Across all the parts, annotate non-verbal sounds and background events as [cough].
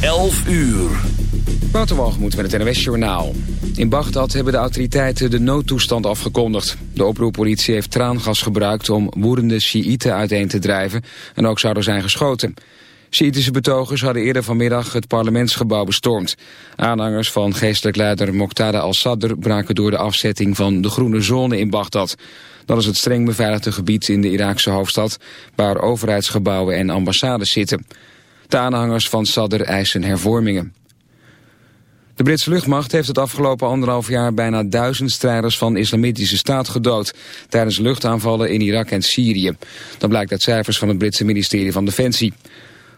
11 uur. Waterwalgemoed met het NWS Journaal. In Bagdad hebben de autoriteiten de noodtoestand afgekondigd. De oproeppolitie heeft traangas gebruikt om woedende Sjiïten uiteen te drijven... en ook zou er zijn geschoten. Sjiïtische betogers hadden eerder vanmiddag het parlementsgebouw bestormd. Aanhangers van geestelijk leider Moqtada al-Sadr... braken door de afzetting van de groene zone in Bagdad. Dat is het streng beveiligde gebied in de Iraakse hoofdstad... waar overheidsgebouwen en ambassades zitten... De aanhangers van Sadr eisen hervormingen. De Britse luchtmacht heeft het afgelopen anderhalf jaar bijna duizend strijders van islamitische staat gedood tijdens luchtaanvallen in Irak en Syrië. Dat blijkt uit cijfers van het Britse ministerie van Defensie.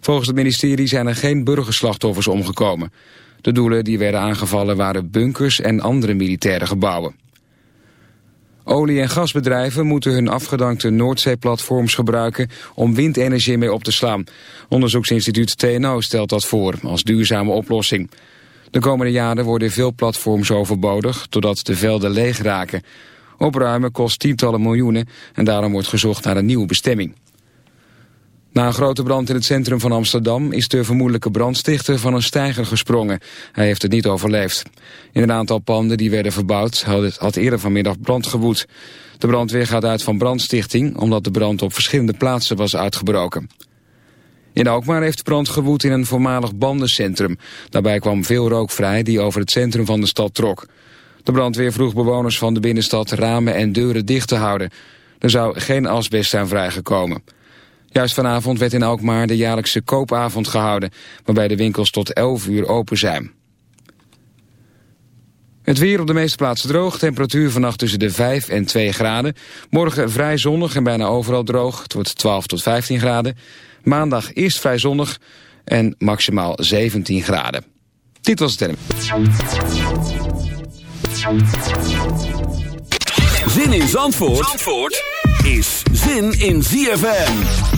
Volgens het ministerie zijn er geen burgerslachtoffers omgekomen. De doelen die werden aangevallen waren bunkers en andere militaire gebouwen. Olie- en gasbedrijven moeten hun afgedankte Noordzeeplatforms gebruiken om windenergie mee op te slaan. Onderzoeksinstituut TNO stelt dat voor als duurzame oplossing. De komende jaren worden veel platforms overbodig doordat de velden leeg raken. Opruimen kost tientallen miljoenen en daarom wordt gezocht naar een nieuwe bestemming. Na een grote brand in het centrum van Amsterdam is de vermoedelijke brandstichter van een steiger gesprongen. Hij heeft het niet overleefd. In een aantal panden die werden verbouwd had eerder vanmiddag brand gewoed. De brandweer gaat uit van brandstichting omdat de brand op verschillende plaatsen was uitgebroken. In Alkmaar heeft brand gewoed in een voormalig bandencentrum. Daarbij kwam veel rook vrij die over het centrum van de stad trok. De brandweer vroeg bewoners van de binnenstad ramen en deuren dicht te houden. Er zou geen asbest zijn vrijgekomen. Juist vanavond werd in Alkmaar de jaarlijkse koopavond gehouden... waarbij de winkels tot 11 uur open zijn. Het weer op de meeste plaatsen droog. Temperatuur vannacht tussen de 5 en 2 graden. Morgen vrij zonnig en bijna overal droog. Het wordt 12 tot 15 graden. Maandag eerst vrij zonnig en maximaal 17 graden. Dit was het Zin in Zandvoort, Zandvoort is zin in ZFM.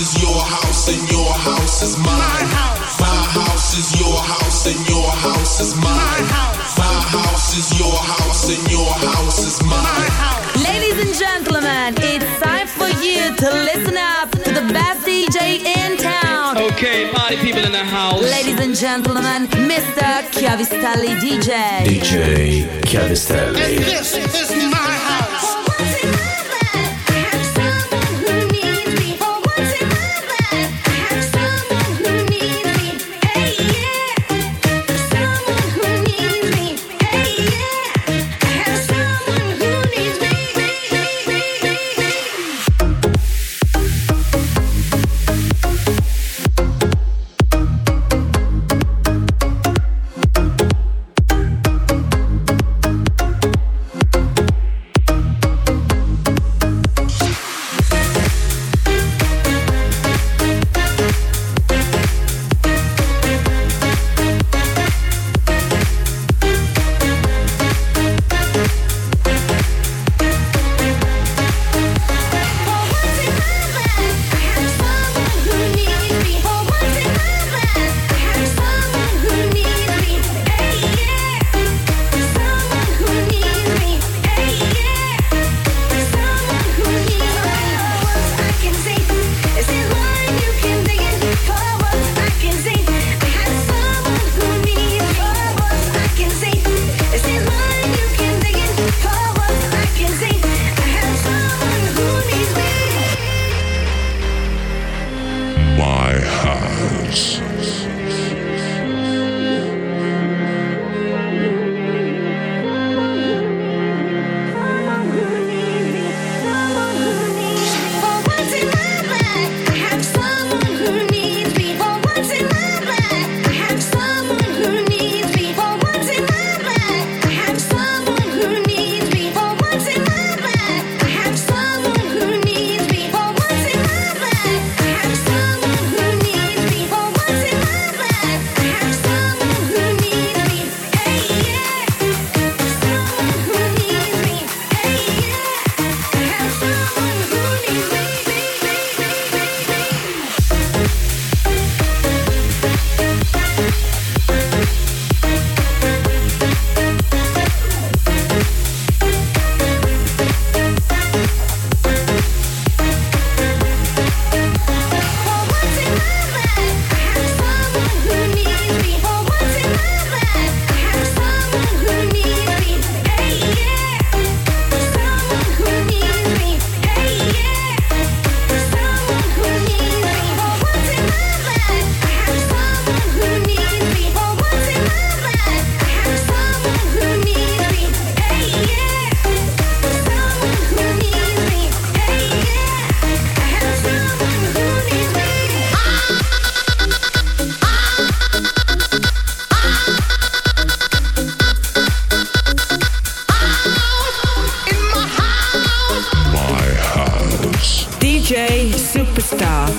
is your house and your house is mine. My house. My house is your house and your house is mine. My house. My house is your house and your house is mine. Ladies and gentlemen, it's time for you to listen up to the best DJ in town. Okay, party people in the house. Ladies and gentlemen, Mr. Chiavistelli DJ. DJ Chiavistelli. And this is my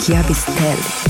Chiavistelli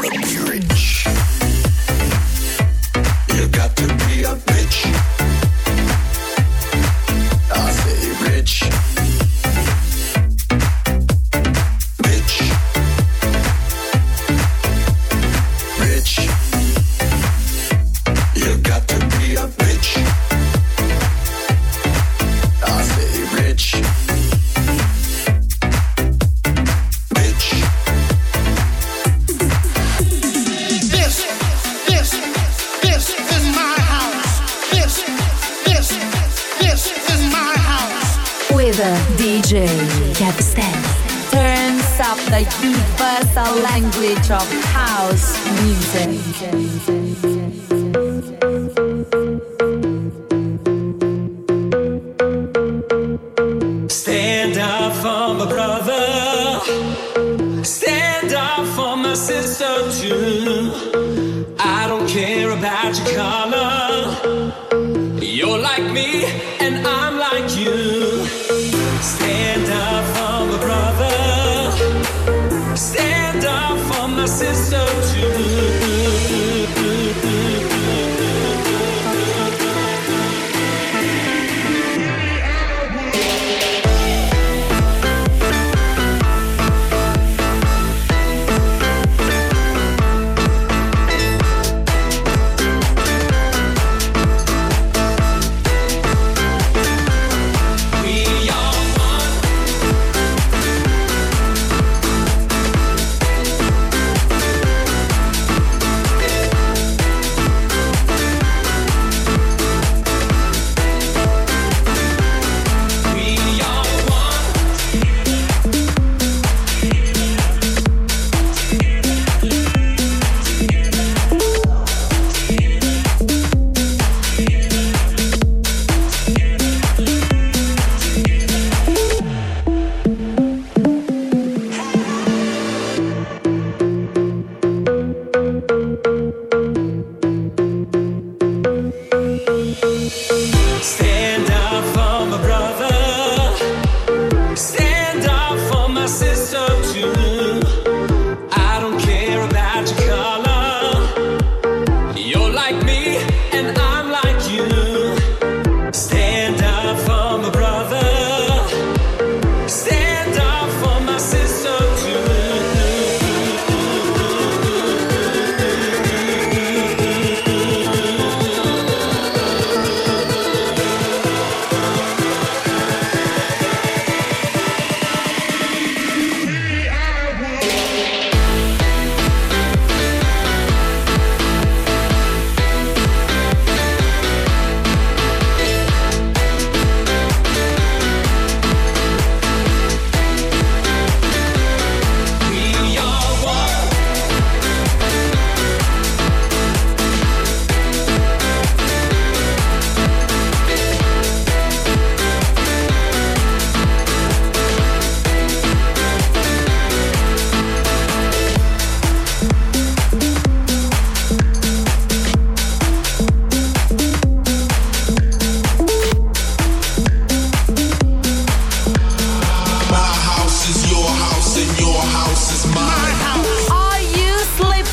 The Bridge. Shop.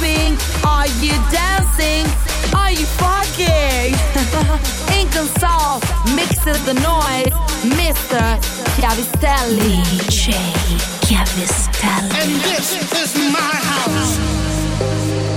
moving? Are you dancing? Are you fucking? [laughs] Ink and salt, mix it the noise. Mr. Chiavistelli. DJ Chiavistelli. And this is my house.